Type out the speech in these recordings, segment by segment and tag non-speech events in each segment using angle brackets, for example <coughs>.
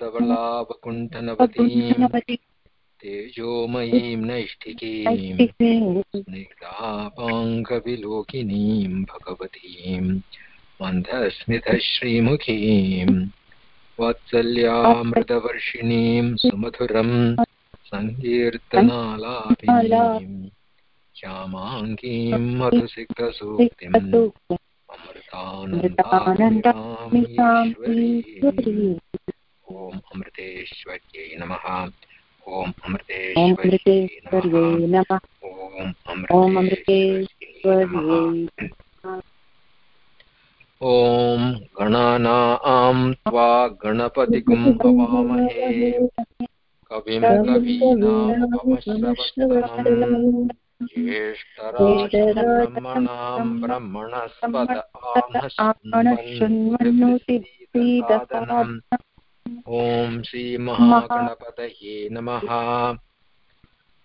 धवलावकुण्ठनवतीम् तेजोमयीं नैष्ठिकीं स्निग्धापाङ्गविलोकिनीं भगवतीं मन्धस्मितश्रीमुखीं वात्सल्यामृतवर्षिणीं सुमधुरं सङ्कीर्तनालापिनीं श्यामाङ्गीं मधुसिक्तसूक्तिम् ॐ अमृतेश्वर्यै नमः। ॐ अमृतेश्वर्यै नमः। ॐ अमृतेश्वर्यै ॐ गणानां त्वा गणपतिगुं हवामहे कविं कवीनामुपमश्रवस्तमम् ज्येष्ठराजब्रह्मणां ब्रह्मणस्पद आमः आमशृण्वन्नुतिसादनम् ॐ श्रीमहागणपतये नमः।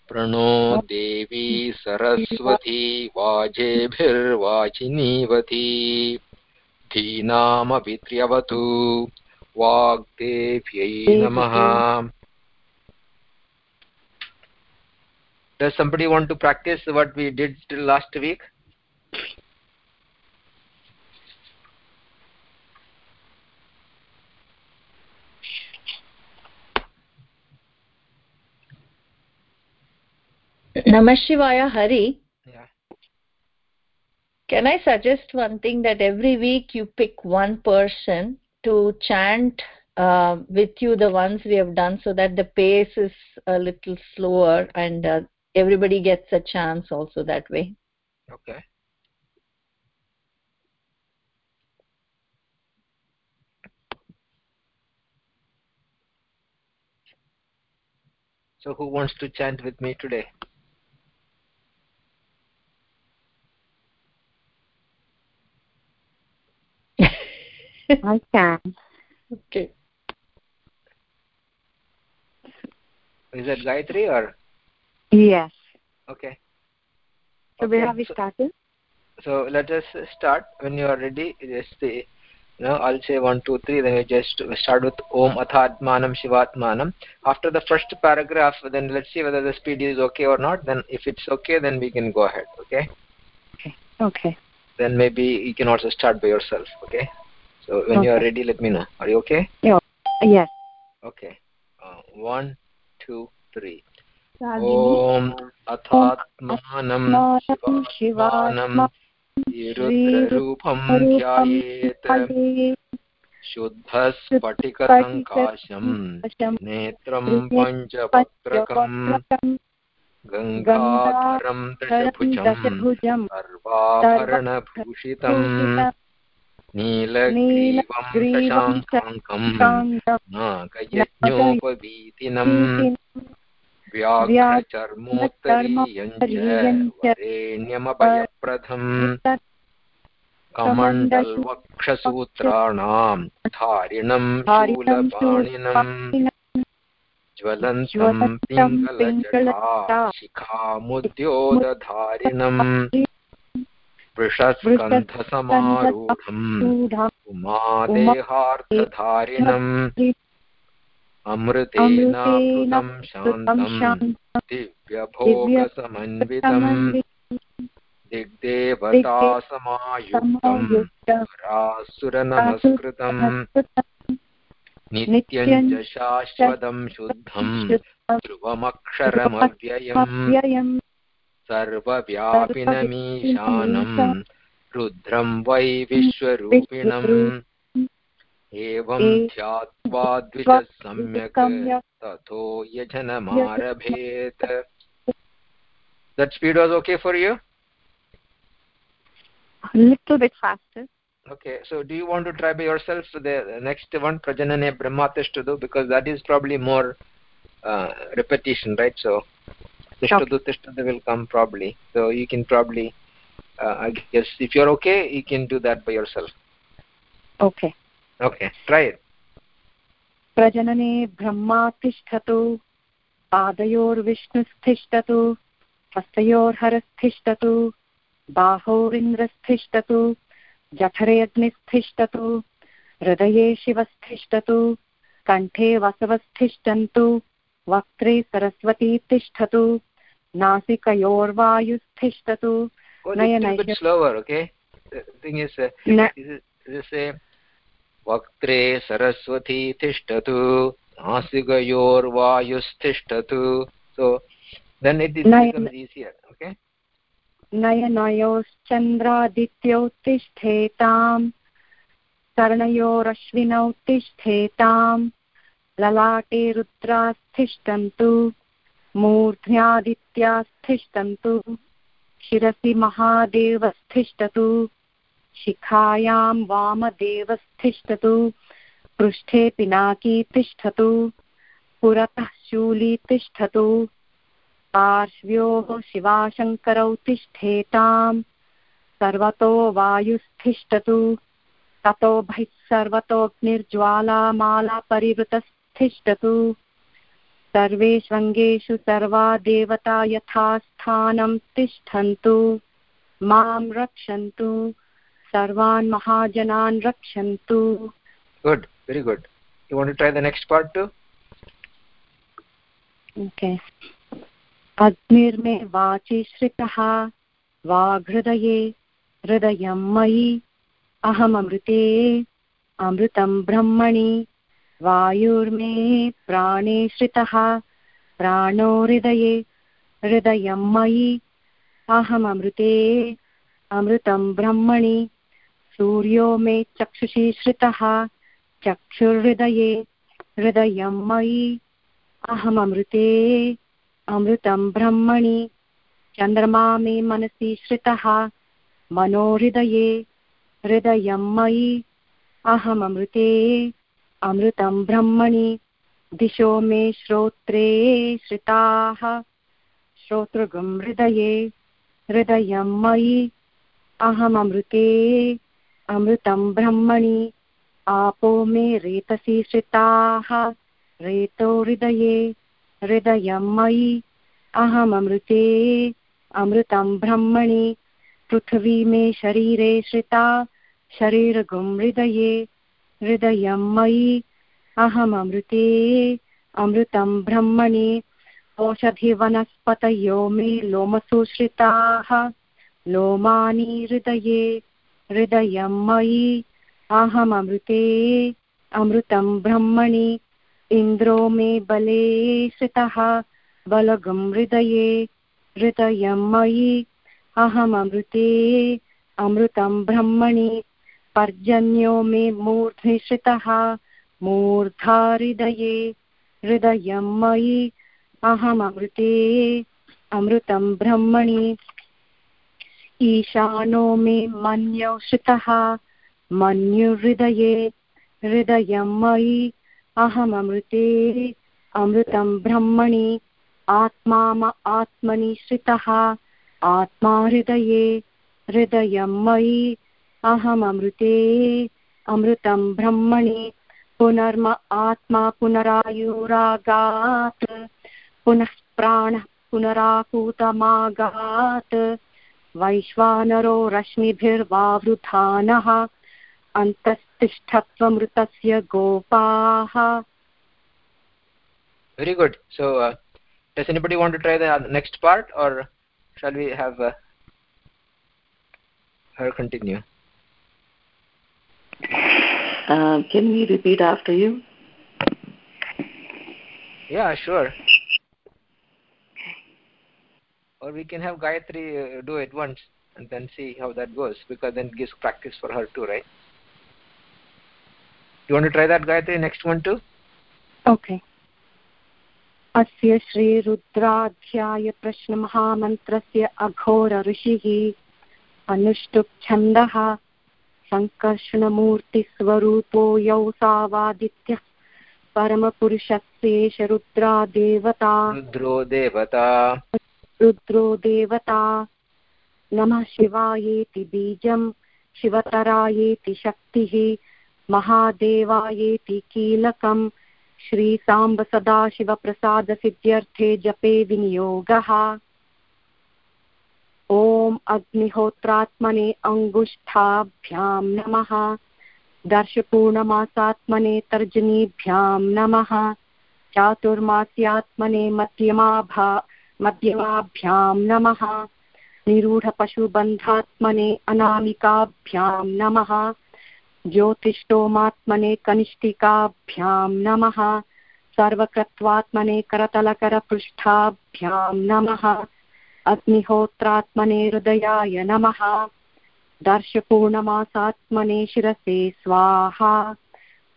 प्रणो देवी सरस्वती वाजेभिर्वाचिनीवती। धीनामभित्र्यवतु वाग्देव्यै नमः। Does somebody want to practice what we did last week? Namashivaya Hari. Yeah. Can I suggest one thing that every week you pick one person to chant uh, with you the ones we have done so that the pace is a little slower and uh, everybody gets a chance also that way. Okay. So who wants to chant with me today? I can. Okay. Is that Gayatri or? Yes. Okay. So okay. where have we started? So let us start. When you are ready, just say, you know, I'll say one, two, three. Then we just start with Om Athatmanam Shivatmanam. After the first paragraph, then let's see whether the speed is okay or not. Then if it's okay, then we can go ahead. Okay. Okay. Okay. Then maybe you can also start by yourself. Okay. So when okay. you are ready, let me know. Are you okay? Yeah. Yes. Okay. Uh, one, two, three. ॐ अथात्मानं शिवानं रुद्ररूपं ध्यायेत् शुद्धस्फटिकसङ्काशं नेत्रं पञ्चवक्त्रकम् गङ्गाधरं दशभुजं सर्वाभरणभूषितम् नीलग्रीवं व्याघ्रचर्मोत्तरीयञ्चरेण्यमभयप्रदम् कमण्डलवक्षसूत्राणाम् धारिणम् शूलपाणिनम् ज्वलन्तम् पिङ्गलजटा शिखामुद्योतधारिणम् वृषस्कन्धसमारूढम् उमादेहार्थधारिणम्। अमृतेनावृतं शान्तं दिव्यभोगसमन्वितम्। दिग्देवतासमायुक्तं रासुरनमस्कृतम् नित्यं च शाश्वतं शुद्धं ध्रुवमक्षरमव्ययम्। सर्वव्यापिनमीशानं रुद्रं वै विश्वरूपिणम् एवं ध्यात्वा द्विजः सम्यक् ततो यजनमारभेत् that speed was okay for you a little bit faster okay so do you want to try by yourself so the next one prajanane brahmatishtudu because that is probably more uh, repetition right so tishtudu tishtudu will come probably so you can probably uh, i guess if you're okay you can do that by yourself okay okay try it प्रजनने Brahma तिष्ठतु पादयोर्विष्णुस्तिष्ठतु हस्तयोर्हरस्तिष्ठतु बाहोरिन्द्रस्तिष्ठतु जठरे अग्निस्तिष्ठतु हृदये शिवस्थिष्ठतु कण्ठे वसवस्थिष्ठन्तु वक्त्रे सरस्वती तिष्ठतु नासिकयोर्वायुस्तिष्ठतु वक्त्रे सरस्वती तिष्ठतु नासिकयोर्वायुस्तिष्ठतु then it is becomes easier okay? नयनयोश्चन्द्रादित्यो तिष्ठेताम् कर्णयोरश्विनौ तिष्ठेताम् ललाटे रुद्रास्तिष्ठन्तु मूर्ध्यादित्यास्तिष्ठन्तु शिरसि महादेवस्थिष्ठतु शिखायां वामदेवस्थिष्ठतु पृष्ठे पिनाकी तिष्ठतु। पुरतः शूली तिष्ठतु। पार्श्व्योः शिवाशङ्करौ तिष्ठेताम् सर्वतो वायुस्तिष्ठतु ततो बहिः सर्वतोऽग्निर्ज्वालामाला परिवृतस्तिष्ठतु सर्वेष्वङ्गेषु सर्वा देवता यथा स्थानं तिष्ठन्तु। माँ रक्षन्तु। सर्वान् महाजनान् रक्षन्तु। Good very good. You want to try the next part too? Okay. अग्निर्मे वाचि श्रितः वाघृदये हृदयं मयि। अहममृते। अमृतं ब्रह्मणि। वायुर्मे प्राणे श्रितः। प्राणो हृदये, हृदयं मयि। अहममृते अमृतं ब्रह्मणि। सूर्यो मे चक्षुषि श्रितः। चक्षुर्हृदये, हृदयं मयि। अहममृते अमृतं ब्रह्मणि। चन्द्रमा मे मनसि श्रितः। मनोहृदये हृदयं मयि। अहममृते अमृतं ब्रह्मणि। दिशो मे श्रोत्रे श्रिताः। श्रोतृगं हृदये, हृदयं मयि। अहममृते अमृतं ब्रह्मणि। आपो मे रेतसि श्रिताः। रेतो हृदये, हृदयं मयि। अहममृते अमृतं ब्रह्मणि। पृथिवी मे शरीरे श्रिता, शरीरगुं हृदये। हृदयं मयि अहममृते, अमृतं ब्रह्मणि ओषधिवनस्पतयो मे लोमसु श्रिताः लोमानि हृदये, हृदयं मयि अहममृते, अमृतं ब्रह्मणि, इन्द्रो मे बले श्रितः। बलगं हृदये, हृदयं मयि अहममृते, अमृतं ब्रह्मणि पर्जन्यो मे मूर्ध्नि श्रितः मूर्धा हृदये हृदयं मयि, अहममृते, अमृतं ब्रह्मणि। ईशानो मे मन्यौ श्रितः मन्युहृदये, हृदयं मयि, अहममृते, अमृतं ब्रह्मणि। आत्मा आत्मनि श्रितः आत्मा हृदये, हृदयं मयि अहममृते अमृतं ब्रह्मणि पुनर्म आत्मा पुनरायुरागात् पुनः प्राणः पुनराकूतमागात् वैश्वानरो रश्मिभिर्वावृधानः अन्तस्तिष्ठत्वमृतस्य गोपाः। Very good. So uh, does anybody want to try the next part or shall we have uh, her continue? Uh, can we repeat after you? Yeah, sure. Or we can have Gayatri uh, do it once and then see how that goes because then it gives practice for her too, right? You want to try that Gayatri next one too? Okay. अस्य श्रीरुद्राध्यायप्रश्नमहामन्त्रस्य अघोर ऋषिः अनुष्टुप् छन्दः सङ्कर्षणमूर्तिस्वरूपो यौ सावादित्यः परमपुरुषस्येष रुद्रा देवता। रुद्रो देवता। रुद्रो देवता। नमः शिवायेति बीजम् शिवतरायेति शक्तिः महादेवायेति कीलकम् श्रीसाम्ब सदाशिवप्रसादसिद्ध्यर्थे जपे विनियोगः। ॐ अग्निहोत्रात्मने अङ्गुष्ठाभ्यां नमः। दर्शपूर्णमासात्मने तर्जनीभ्यां नमः। चातुर्मास्यात्मने मध्यमाभा, मध्यमाभ्यां नमः। निरूढपशुबन्धात्मने अनामिकाभ्यां नमः। ज्योतिष्टोमात्मने कनिष्ठिकाभ्यां नमः। सर्वकृत्वात्मने करतलकरपृष्ठाभ्यां नमः। अग्निहोत्रात्मने हृदयाय नमः। दर्शपूर्णमासात्मने शिरसे स्वाहा।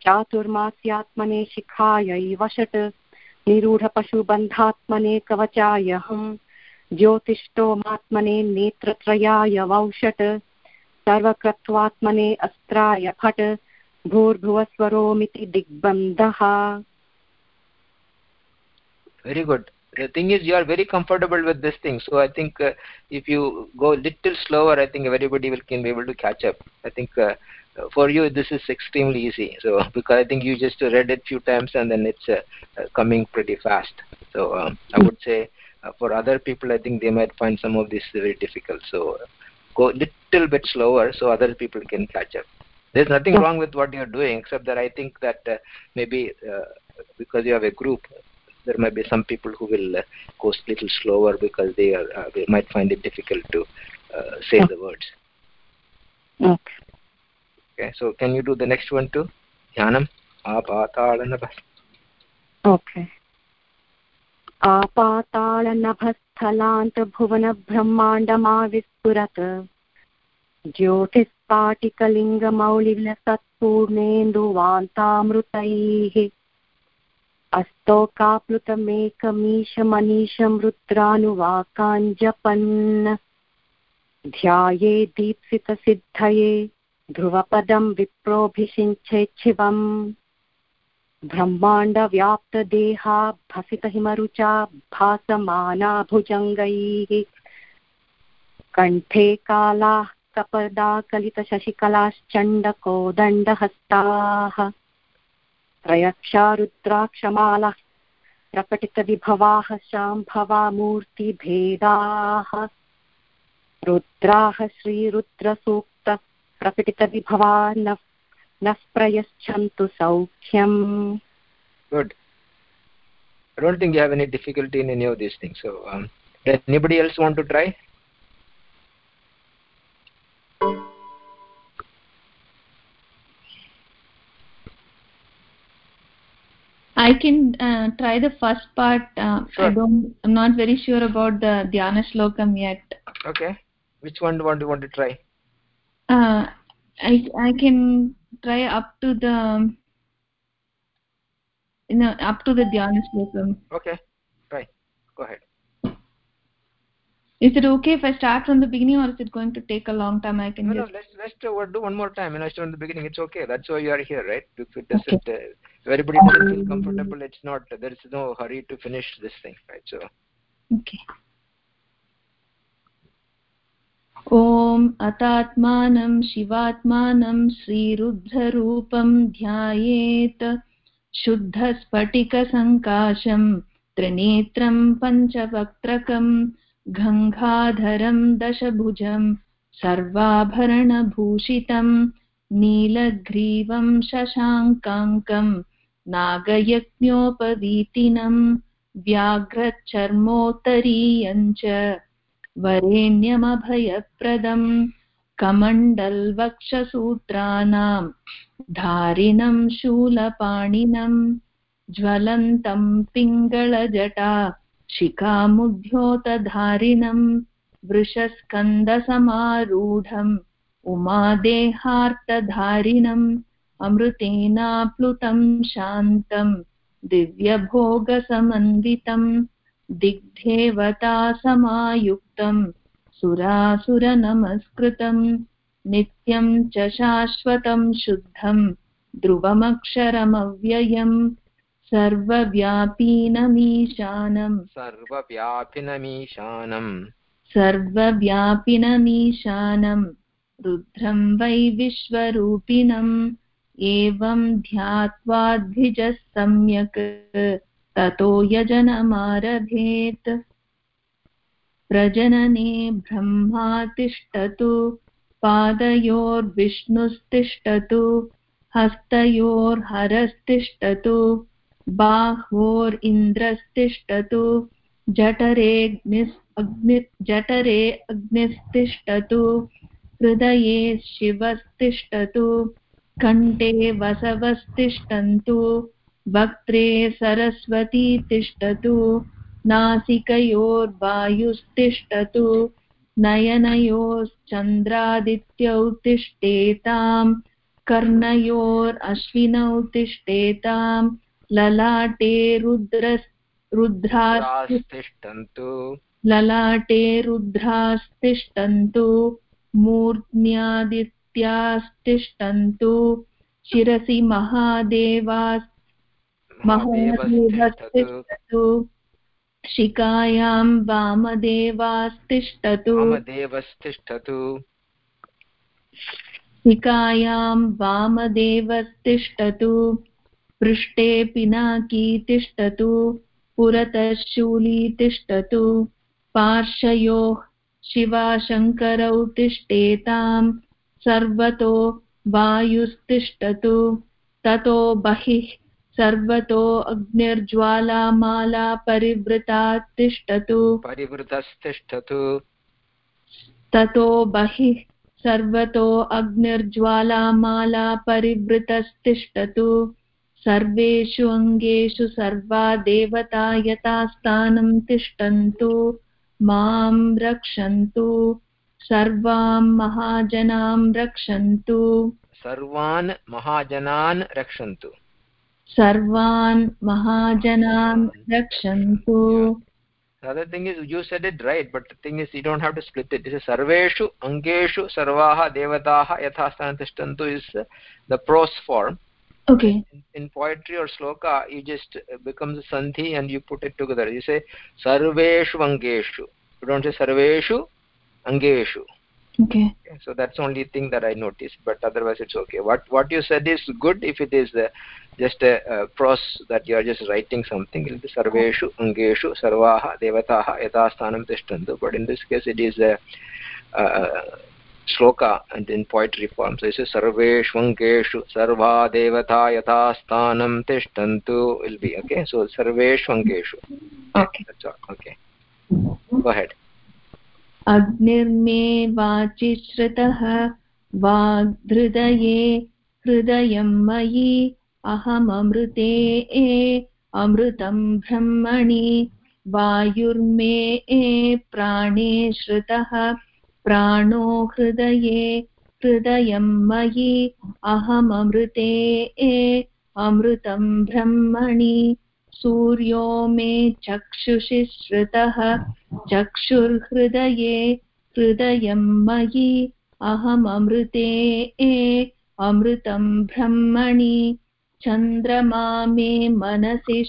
चातुर्मास्यात्मने शिखायै वषट्। निरूढपशुबन्धात्मने कवचाय हम्। ज्योतिष्टोमात्मने नेत्रत्रयाय वौषट्। सर्वकृत्वात्मने अस्त्राय फट्। भूर्भुवस्वरोमिति दिग्बन्धः। Very good. The thing is you are very comfortable with this thing. So i think uh, if you go little slower i think everybody will can be able to catch up. I think uh, for you this is extremely easy. So <laughs> because i think you just read it few times and then it's uh, uh coming pretty fast. So um, i would say uh, for other people i think they might find some of this very difficult. So go little bit slower so other people can catch up. There's nothing wrong with what you're doing except that i think that uh, maybe because you have a group there might be some people who will uh, go a little slower because they are uh, they might find it difficult to uh, say the words okay okay so can you do the next one too dhyanam apatalanaಭ okay आपातालनभस्थलान्तभुवनब्रह्माण्डमाविस्फुरत् ज्योतिस्पाटिकलिङ्गमौलिलसत्पूर्णेन्दुवान्तामृतैः अस्तोकाप्लुतमेकमीशमनीशं रुद्रानुवाकाञ्जपन् ध्याये दीप्सितसिद्धये ध्रुवपदं विप्रोऽभिषिञ्चेच्छिवम् ब्रह्माण्डव्याप्तदेहा भसितहिमरुचा भासमाना भुजङ्गैः कण्ठे कालाः कपदाकलितशशिकलाश्चण्डकोदण्डहस्ताः। त्रयक्षा रुद्राक्षमालः प्रकटितविभवाः शाम्भवा मूर्तिभेदाः रुद्राः श्रीरुद्रसूक्त प्रकटितविभवा नः नः प्रयच्छन्तु सौख्यम् good i don't think you have any difficulty in any of these things so um, does anybody else want to try I can uh, try the first part. Uh, sure. I don't. I'm not very sure about the Dhyana Shlokam yet. Okay. Which one do you want to try? Uh, I I can try up to the you know up to the Dhyana Shlokam. Okay. Try. Go ahead. Is it okay if I start from the beginning, or is it going to take a long time? I can. No, just... no. Let's let's do one more time. And I start from the beginning. It's okay. That's why you are here, right? If it doesn't, okay. uh, if everybody doesn't feel comfortable, it's not. There is no hurry to finish this thing, right? So. Okay. ॐ अतात्मानं शिवात्मानं श्रीरुद्ररूपं ध्यायेत् शुद्धस्फटिकसङ्काशं त्रिनेत्रं पञ्चवक्त्रकम् गङ्गाधरं दशभुजं सर्वाभरणभूषितं नीलग्रीवं शशाङ्काङ्कं नागयज्ञोपवीतिनं व्याघ्रचर्मोत्तरीयं च वरेण्यमभयप्रदम् कमण्डल्वक्षसूत्राणां धारिणं शूलपाणिनं ज्वलन्तं पिङ्गळजटा शिखामुद्योतधारिणम् वृषस्कन्दसमारूढम् उमादेहार्तधारिणम् अमृतेनाप्लुतं शान्तम् दिव्यभोगसमन्वितम् दिग्देवतासमायुक्तम् सुरासुरनमस्कृतम् नित्यं च शाश्वतं शुद्धं ध्रुवमक्षरमव्ययम् सर्वव्यापीनमीशानम्। सर्वव्यापिनमीशानम्। सर्वव्यापिनमीशानम्। रुद्रं वै विश्वरूपिणम्। एवं ध्यात्वाद्भिजः सम्यक्। ततो यजनमारभेत्। प्रजनने ब्रह्मा तिष्ठतु। पादयोर्विष्णुस्तिष्ठतु। हस्तयोर्हरस्तिष्ठतु। बाह्वोरिन्द्रस्तिष्ठतु जठरेऽग्निस् अग्नि, जठरे अग्निस्तिष्ठतु हृदये शिवस्तिष्ठतु कण्ठे वसवस्तिष्ठन्तु वक्त्रे सरस्वती तिष्ठतु नासिकयोर्वायुस्तिष्ठतु नयनयोश्चन्द्रादित्यौ तिष्ठेताम् कर्णयोरश्विनौ तिष्ठेताम् ललाटे रुद्र रुद्रास्तिष्ठन्तु। ललाटे रुद्रास्तिष्ठन्तु। मूर्ध्न्यादित्यास्तिष्ठन्तु। शिरसि महादेवास् महादेवस्तिष्ठतु। शिखायां वामदेवास्तिष्ठतु। वामदेवस्तिष्ठतु। शिखायां वामदेवस्तिष्ठतु। पृष्ठे पिनाकी तिष्ठतु पुरतः शूली तिष्ठतु। पार्श्वयोः शिवाशङ्करौ तिष्ठेताम् सर्वतो वायुस्तिष्ठतु। ततो बहिः सर्वतो अग्निर्ज्वालामाला परिवृता तिष्ठतु। परिवृतस्तिष्ठतु। ततो बहिः सर्वतो अग्निर्ज्वालामाला परिवृतस्तिष्ठतु। सर्वेषु अङ्गेषु सर्वा देवता यथास्थानं तिष्ठन्तु माँ रक्षन्तु सर्वां महाजनां रक्षन्तु सर्वान् महाजनान् रक्षन्तु सर्वान् महाजनान् रक्षन्तु The other thing is you said it right, but the thing is you don't have to split it. It is sarveshu angeshu sarvaha devataha yathastana tishtantu is the prose form. Okay. In, in poetry or sloka, you just becomes a sandhi and you put it together. You say sarveshu angeshu. You don't say sarveshu angeshu. Okay. So that's the only thing that I noticed, but otherwise it's okay. What what you said is good if it is uh, just a, prose that you are just writing something. It be sarveshu angeshu sarvaha devataha yatasthanam tishtantu. But in this case it is a, a shloka and in poetry form. So it says sarveshwangeshu sarva devata yatasthanam tishtantu will be okay. So sarveshwangeshu. Okay. That's all. Okay. Go ahead. अग्निर्मे वाचि श्रुतः वाग्हृदये हृदयं मयि अहममृते अमृतं ब्रह्मणि वायुर्मे प्राणे श्रुतः प्राणो हृदये, हृदयं मयि, अहममृते अमृतं ब्रह्मणि। सूर्यो मे चक्षुषि श्रुतः, चक्षुर्हृदये, हृदयं मयि, अहममृते अमृतं ब्रह्मणि। चन्द्रमा मे मनसि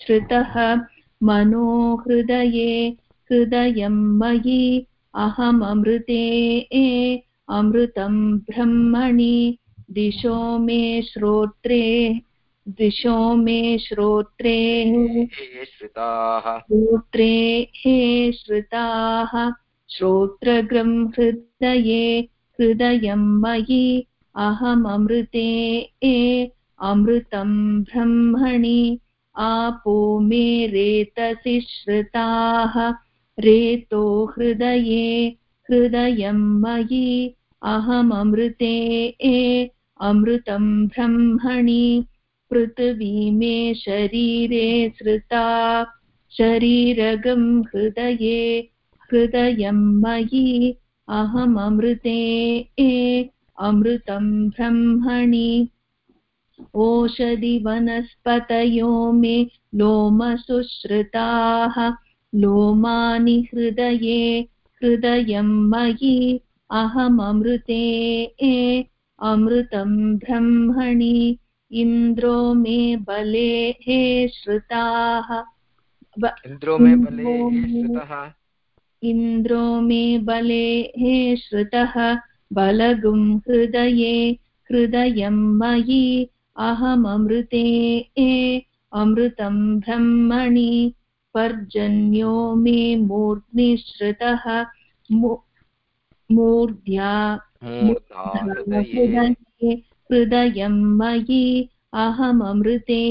श्रुतः, मनो हृदये, हृदयं मयि अहममृते अमृतं ब्रह्मणि दिशो मे श्रोत्रे दिशो मे श्रोत्रे। श्रुताः। श्रोत्रे हे श्रुताः। श्रोत्रगृं हृदये हृदयं मयि। अहममृते अमृतं ब्रह्मणि। आपो मे रेतसि श्रुताः। रेतो हृदये हृदयं मयि अहममृते अमृतं ब्रह्मणि पृथिवी मे शरीरे श्रुता शरीरगं हृदये हृदयं मयि अहममृते अमृतं ब्रह्मणि ओषधिवनस्पतयो मे लोमसुश्रुताः लोमानि हृदये हृदयं मयि अहममृते अमृतं ब्रह्मणि इन्द्रो मे बले हे श्रुताः। इन्द्रो मे बले हे श्रुतः। इन्द्रो मे बले हे श्रुतः। बलगुं हृदये हृदयं मयि अहममृते अमृतं ब्रह्मणि पर्जन्यो मे मूर्ध्नि श्रुतः मूर्ध्या मूर्धा हृदये। हृदयं मयि अहममृते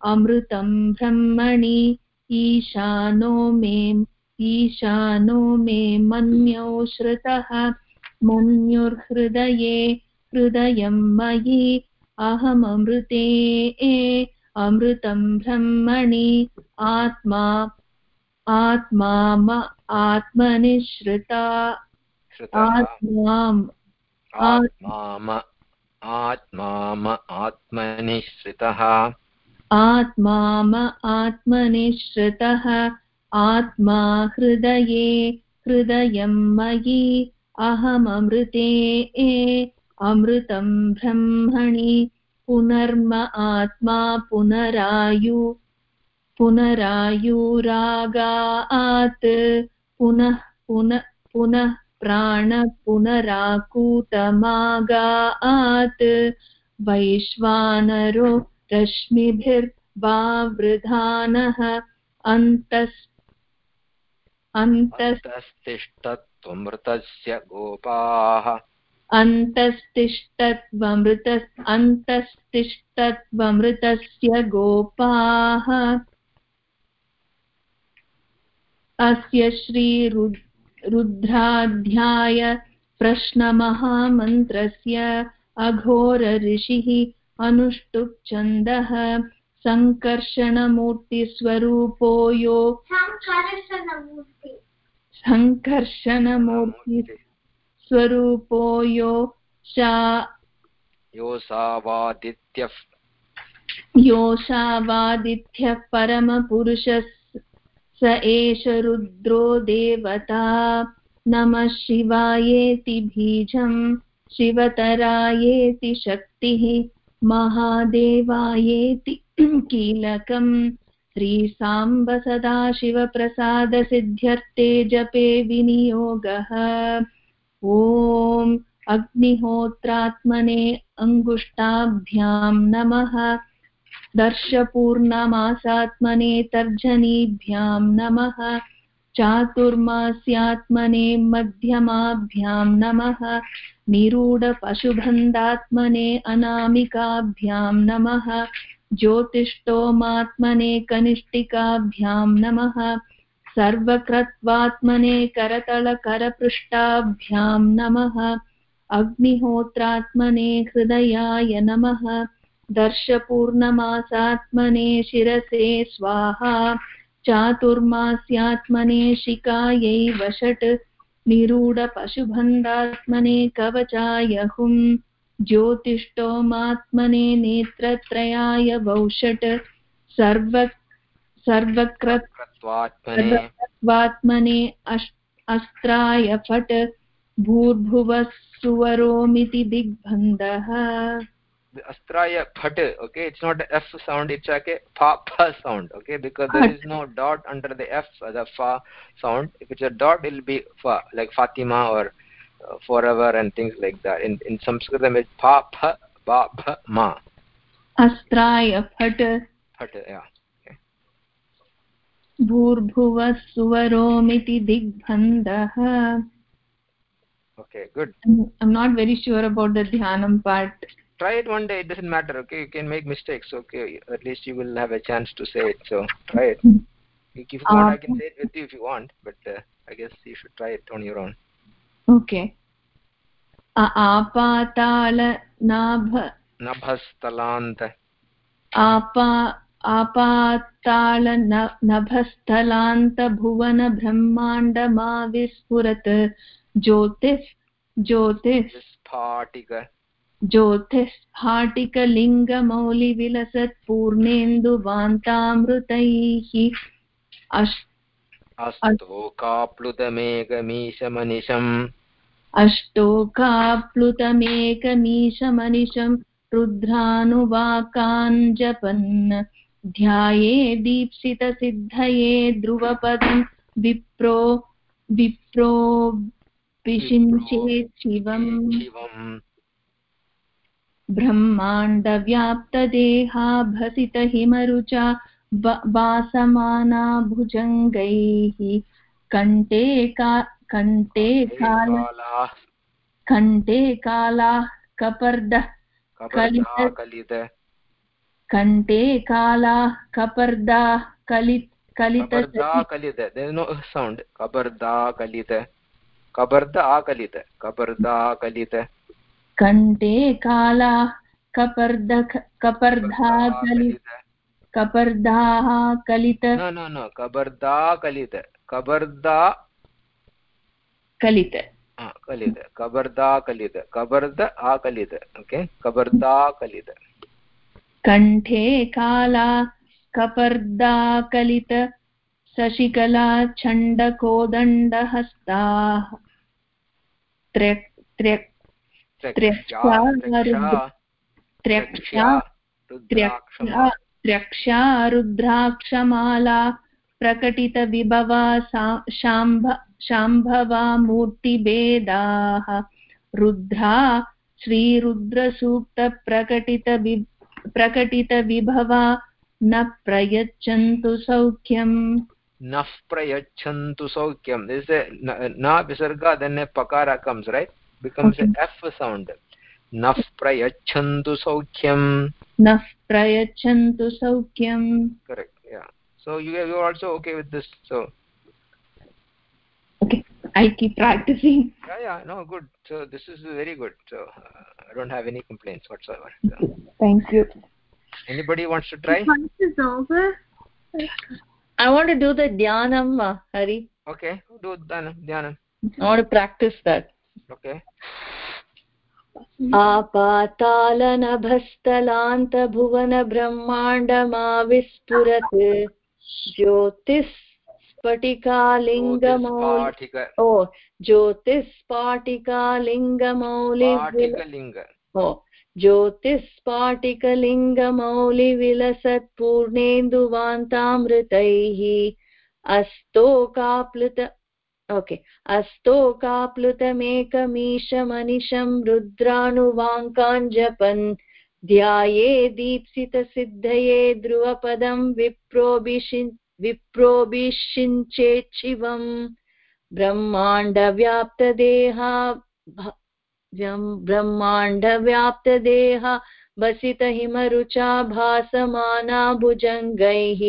अमृतं ब्रह्मणि ईशानो मे ईशानो मे मन्यौ श्रुतः मन्युर्हृदये हृदयं मयि अहममृते अमृतं ब्रह्मणि आत्मा आत्मा आत्मनिश्रिता। आत्माम् आत्माम आत्माम आत्मनिश्रितः। आत्माम आत्मनिश्रितः। आत्मा हृदये हृदयं मयि अहममृते अमृतं ब्रह्मणि। पुनर्म आत्मा पुनरायु। पुनरायुरागात् पुनः पुनः पुनः प्राण पुनराकूतमागात् वैश्वानरो रश्मिभिर्वावृधानः अन्तस् अन्तस्तिष्ठत्वमृतस्य गोपाः। अन्तस्तिष्ठत्वमृत अन्तस्तिष्ठत्वमृतस्य गोपाः। अस्य श्रीरुद्राध्याय प्रश्नमहामन्त्रस्य अघोरऋषिः अनुष्टुप् छन्दः सङ्कर्षणमूर्तिस्वरूपो यो सङ्कर्षणमूर्तिस्वरूपो यो शा योऽसावादित्यः योषावादित्यः परमपुरुषः स एष रुद्रो देवता। नमः शिवायेति बीजम् शिवतरायेति शक्तिः। महादेवायेति कीलकम्। श्रीसाम्ब सदाशिवप्रसादसिद्ध्यर्थे जपे विनियोगः। ॐ अग्निहोत्रात्मने अङ्गुष्टाभ्यां नमः। दर्शपूर्णमासात्मने तर्जनीभ्यां नमः। चातुर्मास्यात्मने मध्यमाभ्यां नमः। निरूढपशुबन्धात्मने अनामिकाभ्यां नमः। ज्योतिष्टोमात्मने कनिष्ठिकाभ्यां नमः। सर्वकृत्वात्मने करतलकरपृष्ठाभ्यां नमः। अग्निहोत्रात्मने हृदयाय नमः। दर्शपूर्णमासात्मने शिरसे स्वाहा। चातुर्मास्यात्मने शिकायै वषट्। निरूढपशुबन्धात्मने कवचाय हुम् ज्योतिष्टोमात्मने नेत्रत्रयाय वौषट्। सर्व तत्त्वात्मने। अस्त्राय फट भूर्भुवः सुवरोमिति दिग्भन्धः अस्त्राय फट okay it's not F sound it's okay फा फा sound okay because there is no dot under the F the फा sound if it's a dot it will be फा लाइक फातिमा और forever and things like that in in Sanskrit में फा फ बा भ मा अस्त्राय फट। फट या भूर्भुवः सुवरोमिति दिग्बन्धः okay good i'm not very sure about the dhyanam part try it one day it doesn't matter okay you can make mistakes okay at least you will have a chance to say it so try it if you want i can say it with you if you want but uh, i guess you should try it on your own okay आपाताल नाभ नभस्थलान्त आपा आपाताल नभस्थलान्त भुवन ब्रह्माण्डमाविस्फुरत् ज्योतिः ज्योतिः स्फाटिक ज्योतिस्फाटिकलिङ्गमौलिविलसत्पूर्णेन्दुवान्तामृतैः अष्टोकाप्लुतमेकमीशमनिशम्। अष्टोकाप्लुतमेकमीशमनिशम् रुद्रानुवाकान् जपन् ध्याये दीप्सितसिद्धये ध्रुवपदं विप्रो विप्रो विषिञ्चेत् शिवम् ब्रह्माण्डव्याप्तदेहाभसितहिमरुचा भासमाना भुजङ्गैः कण्ठे का कण्ठे काल कण्ठे कालाः कपर्दः कलित कण्ठे कालाः कपर्दाः कलित कलित कलित कण्ठे कालाः कपर्द कपर्धा कलित कपर्दाः कलित kabarda kalita kabarda कलित कलित कबर्दा कलित कबर्द आकलित ओके कबर्दा कलित कण्ठे काला कपर्दा कलित शशिकला छण्डकोदण्डहस्ताः त्र्यक्षा रुद्राक्षमाला प्रकटितविभवा शाम्भ शाम्भवा मूर्तिभेदाः। रुद्रा श्रीरुद्रसूक्तप्रकटितवि प्रकटितविभवा न प्रयच्छन्तु सौख्यम् न प्रयच्छन्तु सौख्यम् then a pakara comes right becomes okay. a f sound न प्रयच्छन्तु सौख्यम् न प्रयच्छन्तु सौख्यम् correct yeah so you you are also okay with this so okay i'll keep practicing yeah yeah no good so this is very good so uh, i don't have any complaints whatsoever so. thank you anybody wants to try is over i want to do the dhyanam uh, hari okay do dhyanam dhyanam i want to practice that okay आपातालनभस्तलान्तभुवनब्रह्माण्डमाविस्फुरत् ज्योतिस् स्फटिकालिङ्गमौलि O ज्योतिस्फाटिकालिङ्गमौलि O ज्योतिस्फाटिकलिङ्गमौलिविलसत्पूर्णेन्दुवान्तामृतैः अस्तोकाप्लुत okay. अस्तोकाप्लुतमेकमीशमनिशं रुद्रानुवाङ्कान् जपन् ध्याये दीप्सितसिद्धये ध्रुवपदं विप्रोभिषि विप्रोभिषिञ्चेच्छिवम् ब्रह्माण्डव्याप्तदेहा ब्रह्माण्डव्याप्तदेह वसितहिमरुचा भासमाना भुजङ्गैः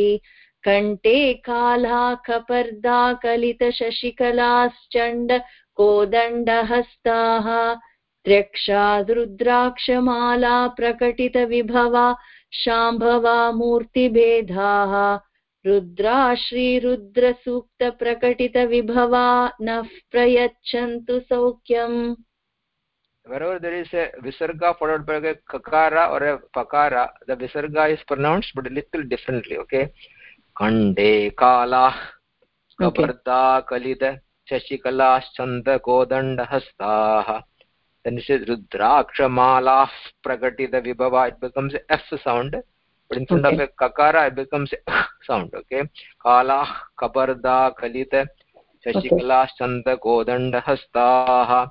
कण्ठे काला कपर्दा कलितशशिकलाश्चण्ड कोदण्डहस्ताः त्र्यक्षा रुद्राक्षमाला प्रकटितविभवा शाम्भवा मूर्तिभेदाः रुद्रा श्रीरुद्रसूक्तप्रकटितविभवा नः प्रयच्छन्तु सौख्यम् wherever there is a visarga followed by a kakara or a pakara the visarga is pronounced but a little differently okay kande kala kabarda kalida shashikalaschanda kodanda hastaah then it says rudrakshamala pragatita vibhava it becomes f sound but in front okay. of a kakara it becomes a sound okay kala kabarda kalita shashikalaschanda kodanda hastaah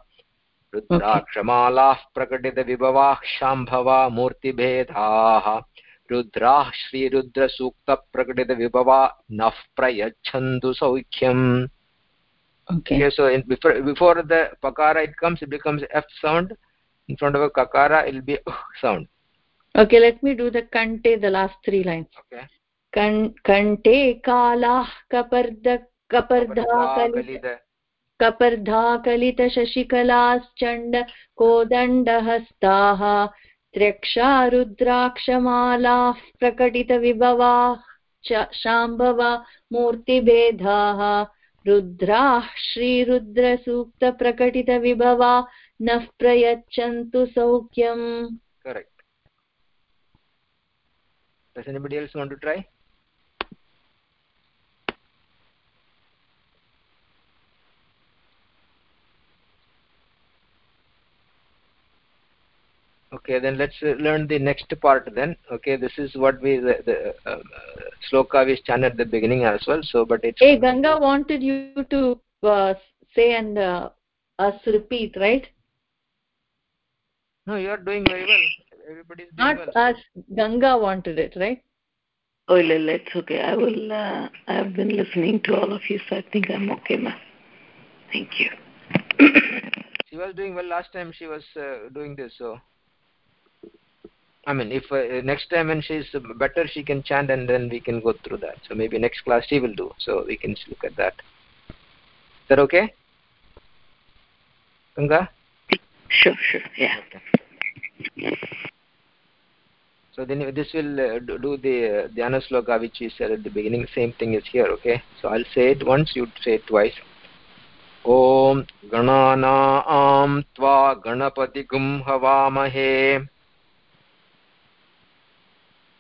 रुद्राक्षमालाः प्रकटितविभवाः शाम्भवा मूर्तिभेदाः रुद्राः श्रीरुद्रसूक्तप्रकटितविभवा नः प्रयच्छन्तु सौख्यम् okay. okay so in, before, before the pakara it comes it becomes f sound in front of a kakara it will be uh sound okay let me do the kante the last three lines. Okay. Kan kante kalah kaparda kapardha kalita कपर्धाकलितशशिकलाश्चण्ड कोदण्डहस्ताः त्र्यक्षा रुद्राक्षमालाः प्रकटितविभवाः शाम्भवा मूर्तिभेदाः रुद्राः श्रीरुद्रसूक्तप्रकटितविभवा नः प्रयच्छन्तु सौख्यम् does anybody else want to try? Okay then let's uh, learn the next part then. Okay this is what we the, the uh, sloka we chanted at the beginning as well so but it's hey ganga wanted you to uh, say and uh, us repeat right? No you are doing very well everybody's not well. us ganga wanted it right? Oh it's okay. I will uh, i have been listening to all of you so i think i'm okay ma. Thank you. <coughs> She was doing well last time she was uh, doing this so. I mean if uh, next time when she's better she can chant and then we can go through that. So maybe next class she will do so we can look at that. Is that okay? Ganga? Sure sure yeah. Okay so then this will uh, do the uh, dhyana sloka which we said at the beginning same thing is here okay so i'll say it once you say it twice ॐ गणानां त्वा गणपतिगुं हवामहे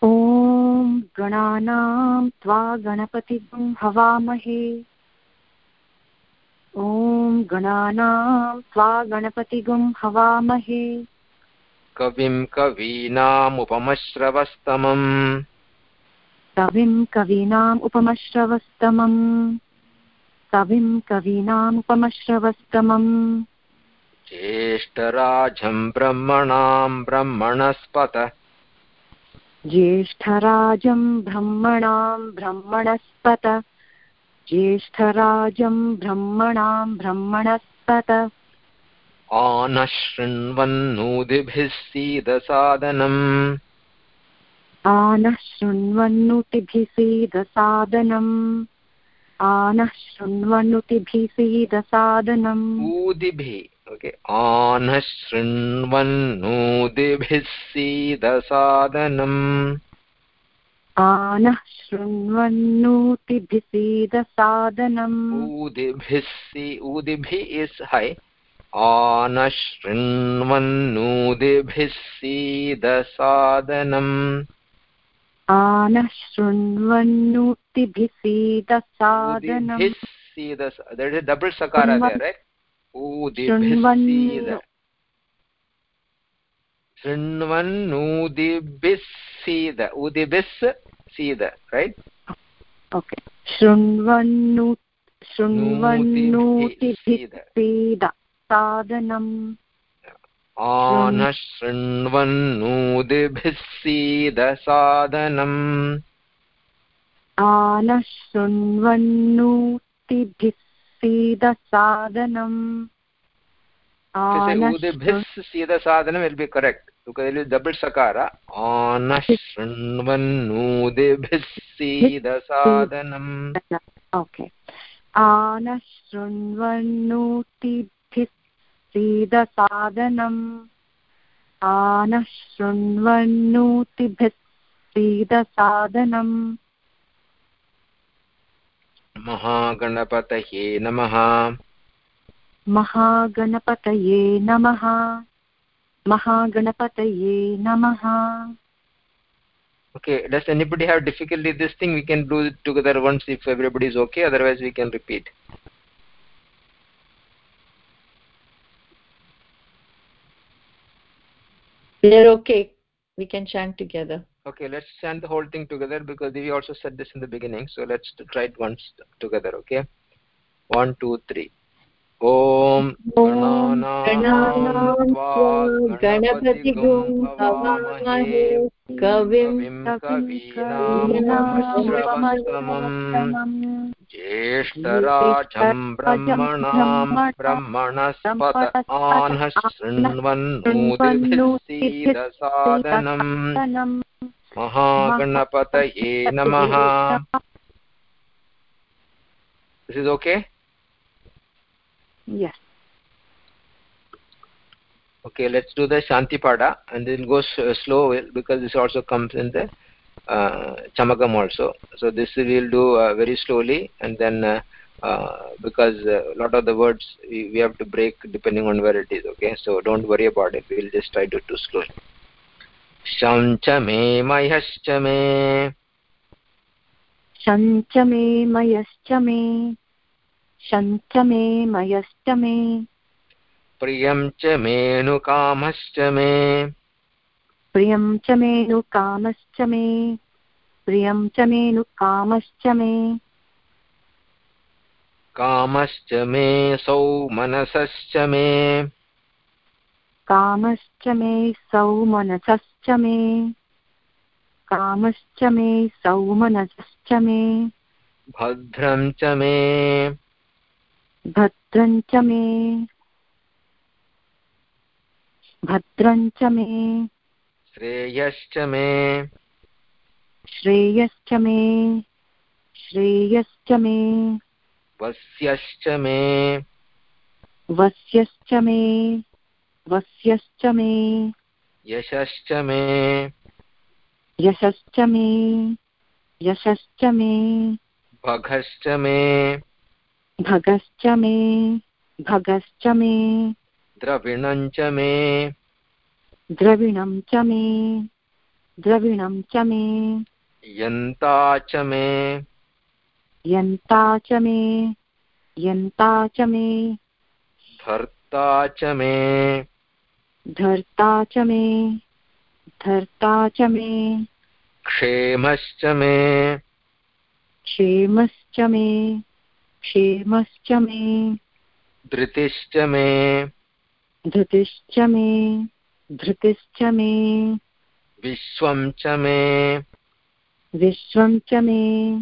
ॐ गणानां त्वा गणपतिगुं हवामहे ॐ गणानां त्वा गणपतिगुं हवामहे कविं कवीनामुपमश्रवस्तमम्। कविं कवीनाम् उपमश्रवस्तमम् कविं कवीनामुपमश्रवस्तमम्। ज्येष्ठराजं ब्रह्मणां ब्रह्मणस्पत। ज्येष्ठराजं ब्रह्मणां ब्रह्मणस्पत। ज्येष्ठराजं ब्रह्मणां ब्रह्मणस्पत। आनः शृण्वन्नूदिभिः सीदसादनम्। आनः शृण्वन्नुतिभिः सीदसादनम्। आनः शृण्वन्नुतिभिः सीदसादनम्। ऊदिभिः ओके आनः शृण्वन्नूदिभिः सीदसादनम्। आनः शृण्वन्नूतिभिः सीदसादनम्। ऊदिभिः सी ऊदिभिः इस् है आनः शृण्वन्नूदिभिः सीदसादनम्। आनः शृण्वन्नुतिभिः सीदसादनम् सीदस there is a double sakara there right? ऊदिभिः सीद शृण्वन्नूदिभिः सीद ऊदिभिः सीद right? ओके शृण्वन्नु शृण्वन्नूतिभिः सीद। सादनम् आनः शृण्वन्नूदिभिः सीदसादनम् आनः शृण्वन्नूतिभिः सीदसादनम् ऊदिभिः सीदसादनं will be correct. Because it is double sakara. आनः शृण्वन्नूदिभिः ओके आनः शृण्वन्नूतिभिः सीदसादनम् आनः शृण्वन्नूतिभिः सीदसादनम् महागणपतये नमः महागणपतये नमः महागणपतये नमः okay does anybody have difficulty this thing we can do it together once if everybody is okay otherwise we can repeat We're okay. We can chant together. Okay, let's chant the whole thing together because we also said this in the beginning. So let's try it once together, okay? One, two, three. ॐ गणपतिगुं हवामहे कविं कवीनामुपमश्रवस्तमम् ज्येष्ठराजं ब्रह्मणां ब्रह्मणस्पत आनः शृण्वन्नूदिभिः सीदसादनम् महागणपतये नमः This is okay? Yes. Okay, let's do the Shanti Pada and then go slow because this also comes in the Uh, Chamagam also. So this we'll do uh, very slowly and then uh, uh, because a lot of the words we, we have to break depending on where it is, okay? So don't worry about it. We'll just try to do slowly. शञ्च मे मयश्च मे शञ्च मे मयश्च मे शञ्च मे मयश्च मे प्रियं च मेनुकामश्च मे प्रियं च मेनुकामश्च मे। प्रियं च मेनुकामश्च मे। कामश्च मे सौमनसश्च मे। कामश्च मे सौमनसश्च मे। कामश्च मे सौमनसश्च मे। भद्रं च मे। भद्रं च मे। भद्रं च मे। श्रेयश्च मे। श्रेयश्च मे। श्रेयश्च मे। वस्यश्च मे। वस्यश्च मे। वस्यश्च मे। यशश्च मे। यशश्च मे। यशश्च मे। भगश्च मे। भगश्च मे। भगश्च मे। द्रविणं च मे। द्रविणं च मे। द्रविणं च मे। यन्ता च मे। यन्ता च मे। यन्ता च मे। धर्ता च मे। धर्ता च मे। धर्ता च मे। क्षेमश्च मे। क्षेमश्च मे। क्षेमश्च मे। धृतिश्च मे। धृतिश्च मे। धृतिश्च मे। विश्वं च मे। विश्वं च मे।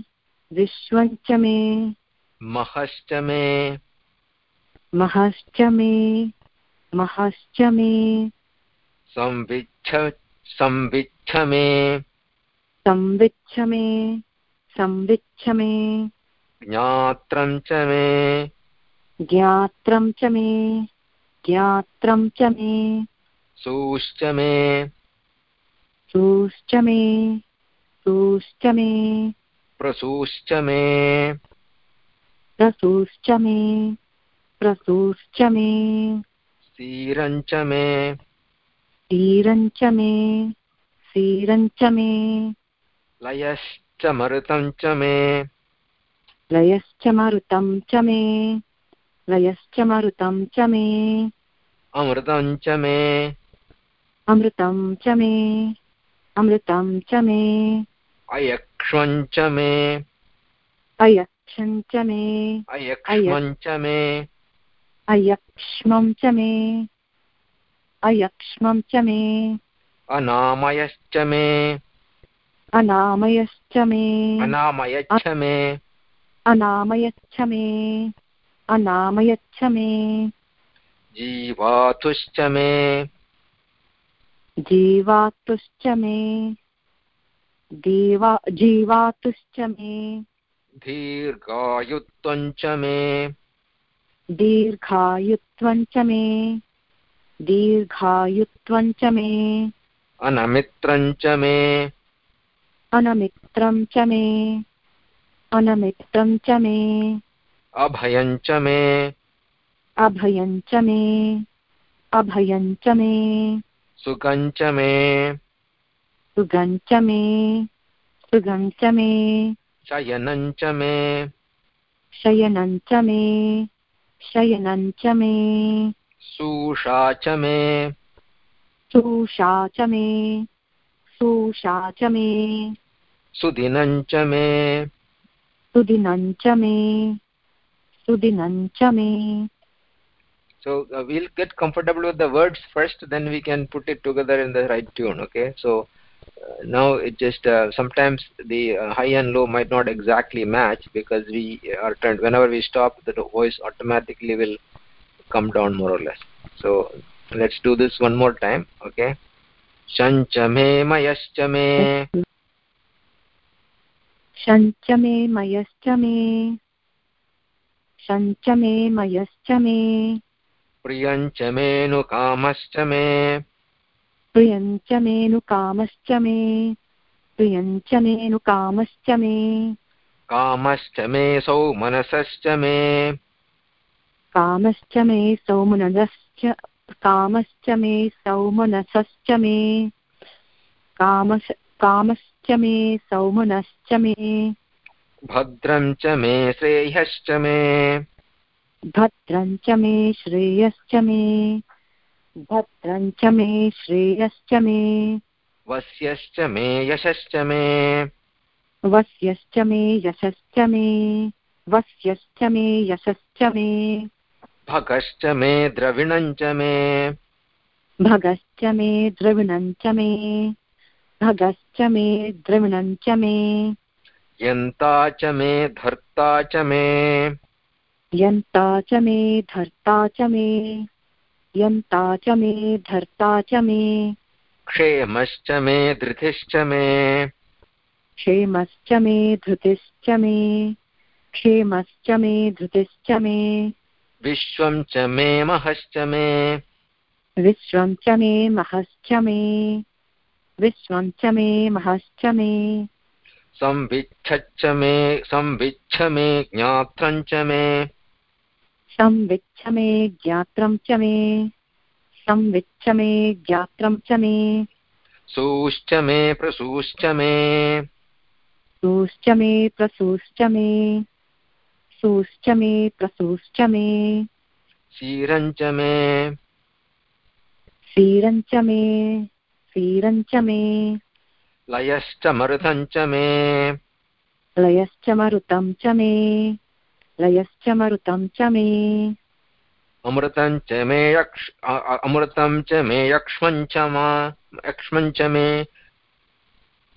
विश्वं च मे। महश्च मे। महश्च मे। महश्च मे। संविच्छ संविच्छ मे। संविच्छ मे। संविच्छ मे। ज्ञात्रं च मे। ज्ञात्रं च मे। ज्ञात्रं च मे। सूश्च मे सूश्च मे सूश्च मे प्रसूश्च मे प्रसूश्च मे प्रसूश्च मे सीरं च मे सीरं च मे सीरं च मे लयश्च मरुतं च मे लयश्च मरुतं च मे लयश्च मरुतं च मे अमृतं च मे अमृतं च मे। अमृतं च मे। अयक्ष्मं च मे। अयक्षं च मे। अयक्ष्मं च मे। अयक्ष्मं च मे। अयक्ष्मं च मे। अनामयश्च मे। अनामयश्च मे। अनामयच्छ मे। अनामयच्छ मे। अनामयच्छ मे। जीवातुश्च मे। जीवातुश्च मे। दीवा जीवातुश्च मे। दीर्घायुत्वं च मे। दीर्घायुत्वं च मे। दीर्घायुत्वं च मे। अनमित्रं च मे। अनमित्रं च मे। अनमित्रं च मे। अभयं च मे। अभयं च मे। अभयं च मे। सुखं च मे सुगं च मे सुगं च मे शयनं च मे शयनं च मे शयनं च मे सूषा च मे सूषा च मे सूषा च मे सुदिनं च मे सुदिनं च मे सुदिनं च मे so uh, we'll get comfortable with the words first then we can put it together in the right tune okay so uh, now it just uh, sometimes the uh, high and low might not exactly match because we are turned whenever we stop the voice automatically will come down more or less so let's do this one more time okay शञ्च मे मयश्च मे शञ्च मे मयश्च मे शञ्च मे मयश्च मे प्रियञ्च मेनुकामश्च मे। प्रियञ्च मेनुकामश्च मे। प्रियञ्च मेनुकामश्च मे। कामश्च मे सौमनसश्च मे। कामश्च मे सौमनसश्च कामश्च मे सौमनसश्च मे। कामश् कामश्च मे सौमनश्च मे। भद्रं च मे श्रेयश्च मे। भद्रं च मे श्रेयश्च मे। भद्रं च मे श्रेयश्च मे। वस्यश्च मे यशश्च मे। वस्यश्च मे यशश्च मे। वस्यश्च मे यशश्च मे। भगश्च मे द्रविणं च मे। भगश्च मे द्रविणं च मे। भगश्च मे द्रविणं च मे। यन्ता च मे धर्ता च मे। यन्ता च मे धर्ता च मे। यन्ता च मे धर्ता च मे। क्षेमश्च मे धृतिश्च मे। क्षेमश्च मे धृतिश्च मे। क्षेमश्च मे धृतिश्च मे। विश्वं च मे महश्च मे। विश्वं च मे महश्च मे। विश्वं च मे महश्च मे। संविच्छच्च मे संविच्छ मे ज्ञात्रं च मे। संविच्छ मे ज्ञात्रं च मे। संविच्छ मे ज्ञात्रं च मे। सूश्च मे प्रसूश्च मे। सूश्च मे प्रसूश्च मे। सूश्च मे प्रसूश्च मे। क्षीरं च मे। क्षीरं च मे। क्षीरं च मे। लयश्च मरुतं च मे। लयश्च मरुतं च मे। लयश्च मरुतं च मे। अमृतं च मे यक्ष अमृतं च मे यक्ष्मं च मा यक्ष्मं च मे।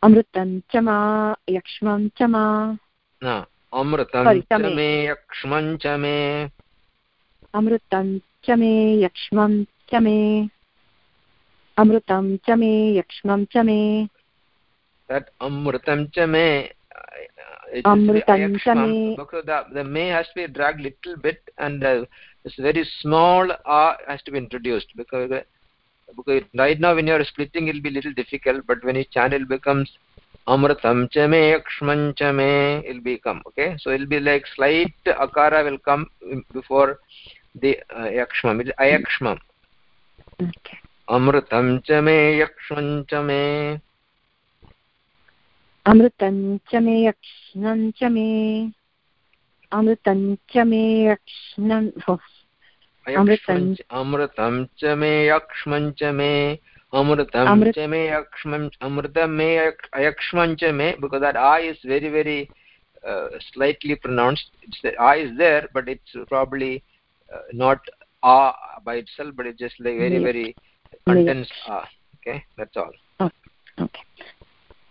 अमृतं च मा यक्ष्मं च मा। अमृतं च मे। यक्ष्मं च मे। अमृतं च मे यक्ष्मं च मे। अमृतं च मे यक्ष्मं च मे। that amritam cha me the, may has to be dragged little bit and uh, this very small a has to be introduced because because right now when you are splitting it will be little difficult but when you chant it becomes amritam cha me yakshman cha me it will become okay so it will be like slight akara will come before the uh, yakshmam it ayakshmam okay amritam cha me yakshman cha me अमृतं च मे यक्ष्णं च मे अमृतं च मे यक्ष्णं अमृतं च मे यक्ष्मं च मे अमृतं च मे यक्ष्मं अमृतं मे अयक्ष्मं च मे because that i is very very uh, slightly pronounced it's the i is there but it's probably uh, not a by itself but it's just like very very condensed a okay that's all okay, okay.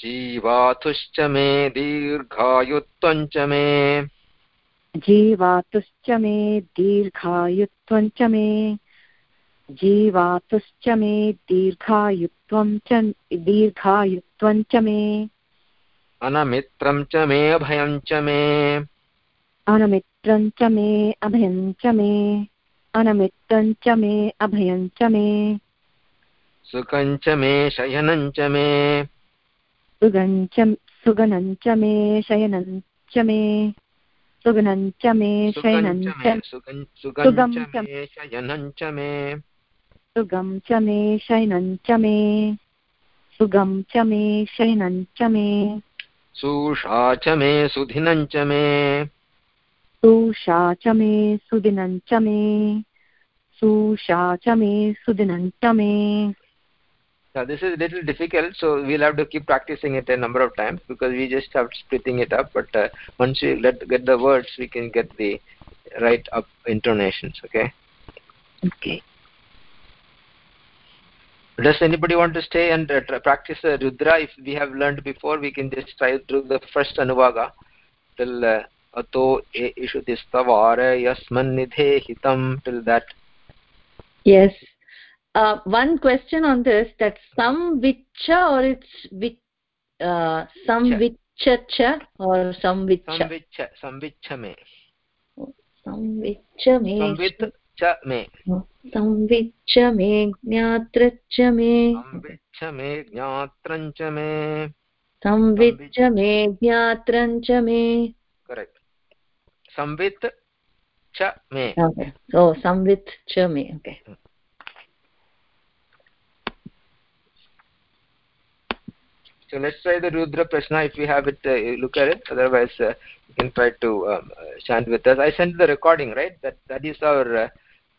जीवातुश्च मे दीर्घायुत्वञ्च मे। जीवातुश्च मे दीर्घायुत्वञ्च मे। जीवातुश्च मे दीर्घायुत्वं च दीर्घायुत्वञ्च मे। अनमित्रं च मे अभयं च मे। अनमित्रं च मे अभयं च मे। अनमित्रं च मे अभयं च मे। सुखं च मे शयनं च मे। सुगञ्च सुगनं च मे शयनं च मे सुगनं च मे शयनं च सुगं मे शयनं च मे सुगं च मे शयनं च मे सुगं च मे शयनं च मे सुषा च मे सुधिनं च मे सुषा च मे सुदिनं च मे सुषा च मे सुदिनं च मे now this is a little difficult so we'll have to keep practicing it a number of times because we just have splitting it up but uh, once we let get the words we can get the right up intonations okay? Okay. Does anybody want to stay and uh, practice uh, rudra? If we have learned before we can just try through the first anuvaga. Till uh, ato ishudistavara yasman nidhe hitam till that. Yes uh, one question on this that some vicha or it's vich, uh, some vichacha or some vicha some vicha me. Some vicha me. Some vicha me. Some vicha me gnatracha me. Some vicha me gnatrancha me. Some vicha me gnatrancha me. Correct. Some vit cha me. Okay. Oh, so some vit cha me. Okay. Hmm. So let's try the rudra prashna if we have it uh, look at it. Otherwise uh, you can try to um, uh, chant with us. I sent the recording right? That that is our uh,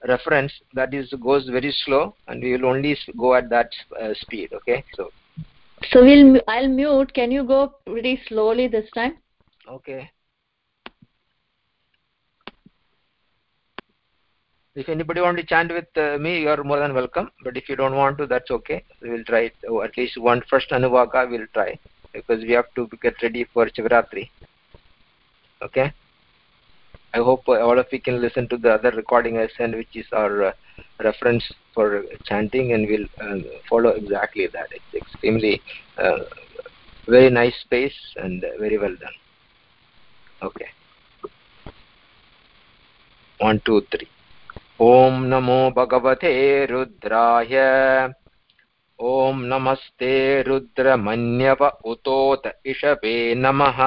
reference. That is goes very slow and we will only go at that uh, speed okay? So so we'll i'll mute. Can you go pretty slowly this time? okay if anybody want to chant with uh, me you are more than welcome. But if you don't want to that's okay. We will try it. Oh, at least one first anuvaka we'll try because we have to get ready for Shivratri. Okay? I hope all of you can listen to the other recording I sent which is our uh, reference for chanting and we'll uh, follow exactly that. It's extremely uh, very nice space and very well done. Okay. One two three ॐ नमो भगवते रुद्राय। ॐ नमस्ते रुद्रमन्यव उतोत इषवे नमः।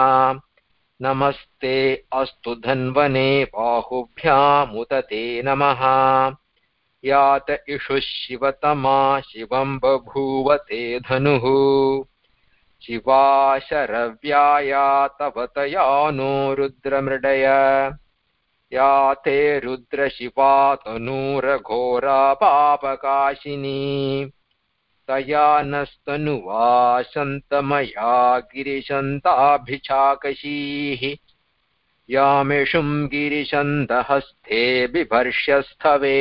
नमस्ते अस्तु धन्वने बाहुभ्यामुत ते नमः। यात इषुः शिवतमा शिवं बभूव ते धनुः शिवा शरव्याया नो रुद्रमृडय। या ते रुद्रशिवा तनूरघोरा पापकाशिनी तया नस्तनुवा शन्तमया गिरिशन्ताभिचाकशीः यामिषुं गिरिशन्तहस्ते बिभर्ष्यस्थवे।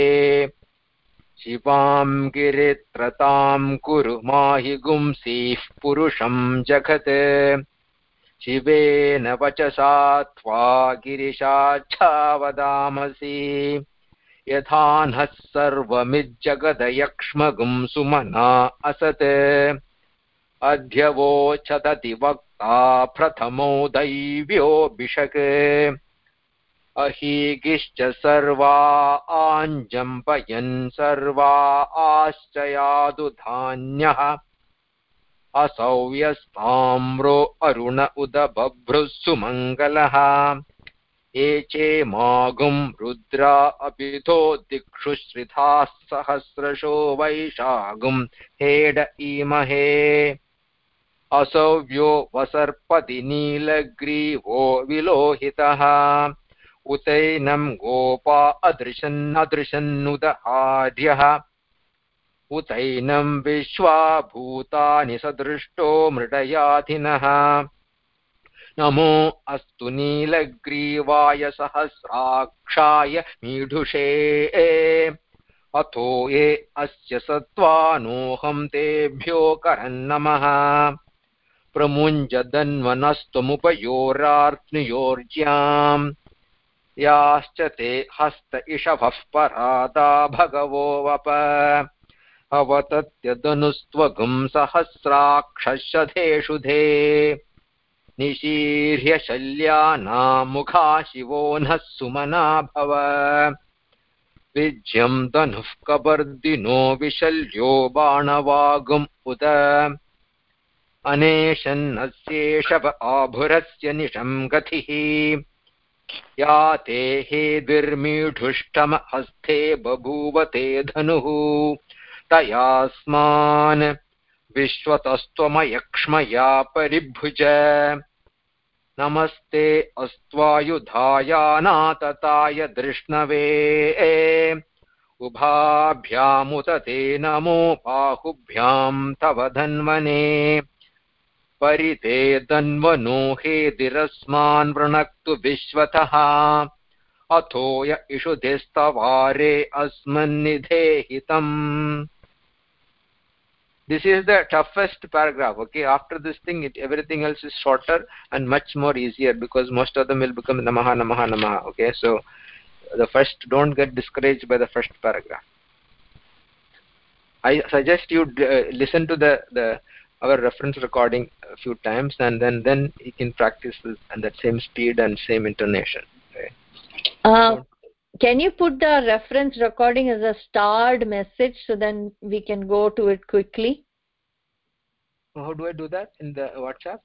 शिवां गिरित्रतां कुरु माहि पुरुषं जगत्। शिवेन वचसा त्वा गिरिशाच्छावदामसि यथा नः सर्वमिज्जगदयक्ष्मगुं सुमना असत् अध्यवोचदति वक्ता प्रथमो दैव्योऽभिषक् अहीगिश्च सर्वा आञ्जम्पयन् सर्वा आश्चयादुधान्यः असौ यस्ताम्रो अरुण उद बभ्रुः सुमङ्गलः एचे मागुं रुद्रा अभिधो दिक्षु श्रिधाः सहस्रशो वैशागुं हेड ईमहे असौव्यो वसर्पति नीलग्रीवो विलोहितः। उतैनं गोपा अदृशन्नदृशन्नुदहार्यः उतैनं विश्वा भूतानि सदृष्टो मृडयाधिनः। नमो अस्तु नीलग्रीवाय सहस्राक्षाय मीढुषे। अथो ये अस्य सत्त्वानोऽहं तेभ्यो करन्नमः। प्रमुञ्जदन्वनस्तमुपयोरार्त्नुयोर्ज्याम् याश्च ते हस्त इषभः परादा भगवो वप। अवतत्यदनुस्त्वगुं सहस्राक्षशधेषु धे। निशीर्य शिवो नः सुमना भव। विज्यं धनुः कबर्दिनो विशल्यो बाणवागुम् उत अनेशन्नस्येषव आभुरस्य निशं गतिः। या ते हेद्विर्मीढुष्टम हस्ते बभूव ते धनुः। तयास्मान्। विश्वतस्त्वमयक्ष्मया परिभुज। नमस्ते अस्त्वायुधायानातताय धृष्णवे। उभाभ्यामुत ते नमो बाहुभ्यां तव धन्वने। परिते धन्वनो हेदिरस्मान् वृणक्तु विश्वतः। अथो य इषुधिस्तवारे अस्मन्निधेहितम्। This is the toughest paragraph okay? After this thing it, everything else is shorter and much more easier because most of them will become namaha namaha namaha okay? So the first don't get discouraged by the first paragraph. I suggest you uh, listen to the the our reference recording a few times and then then you can practice and that same speed and same intonation okay? uh, can you put the reference recording as a starred message so then we can go to it quickly? How do i do that in the whatsapp?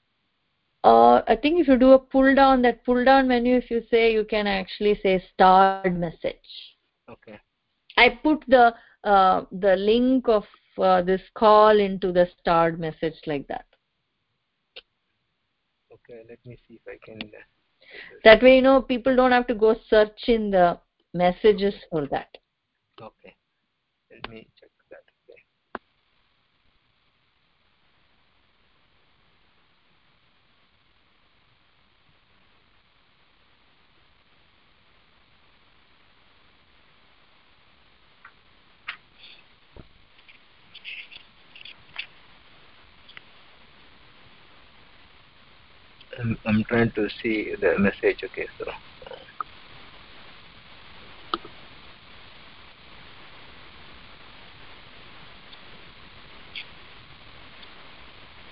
Uh, i think if you do a pull down that pull down menu if you say you can actually say starred message. Okay. I put the uh, the link of uh, this call into the starred message like that. Okay let me see if i can uh, that way you know people don't have to go search in the messages for that. Okay. Let me check that okay. I'm, I'm trying to see the message okay so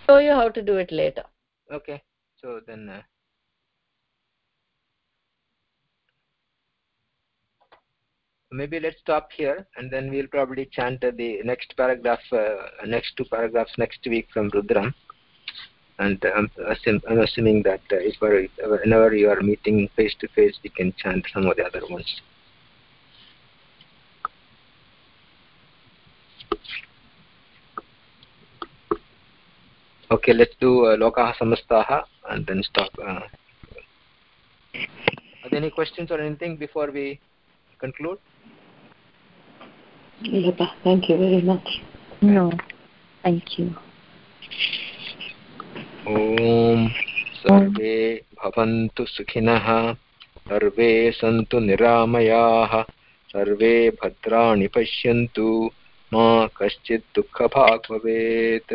show you how to do it later. Okay. So then uh, maybe let's stop here and then we'll probably chant uh, the next paragraph uh, next two paragraphs next week from rudram. And I'm, assum I'm assuming that uh, if whenever you are meeting face to face we can chant some of the other ones okay let's do uh, lokaha samastaha and then stop uh, are there any questions or anything before we conclude Lata, thank you very much no thank you ॐ सर्वे भवन्तु सुखिनः सर्वे सन्तु निरामयाः सर्वे भद्राणि पश्यन्तु मा कश्चित् दुःखभाग् भवेत्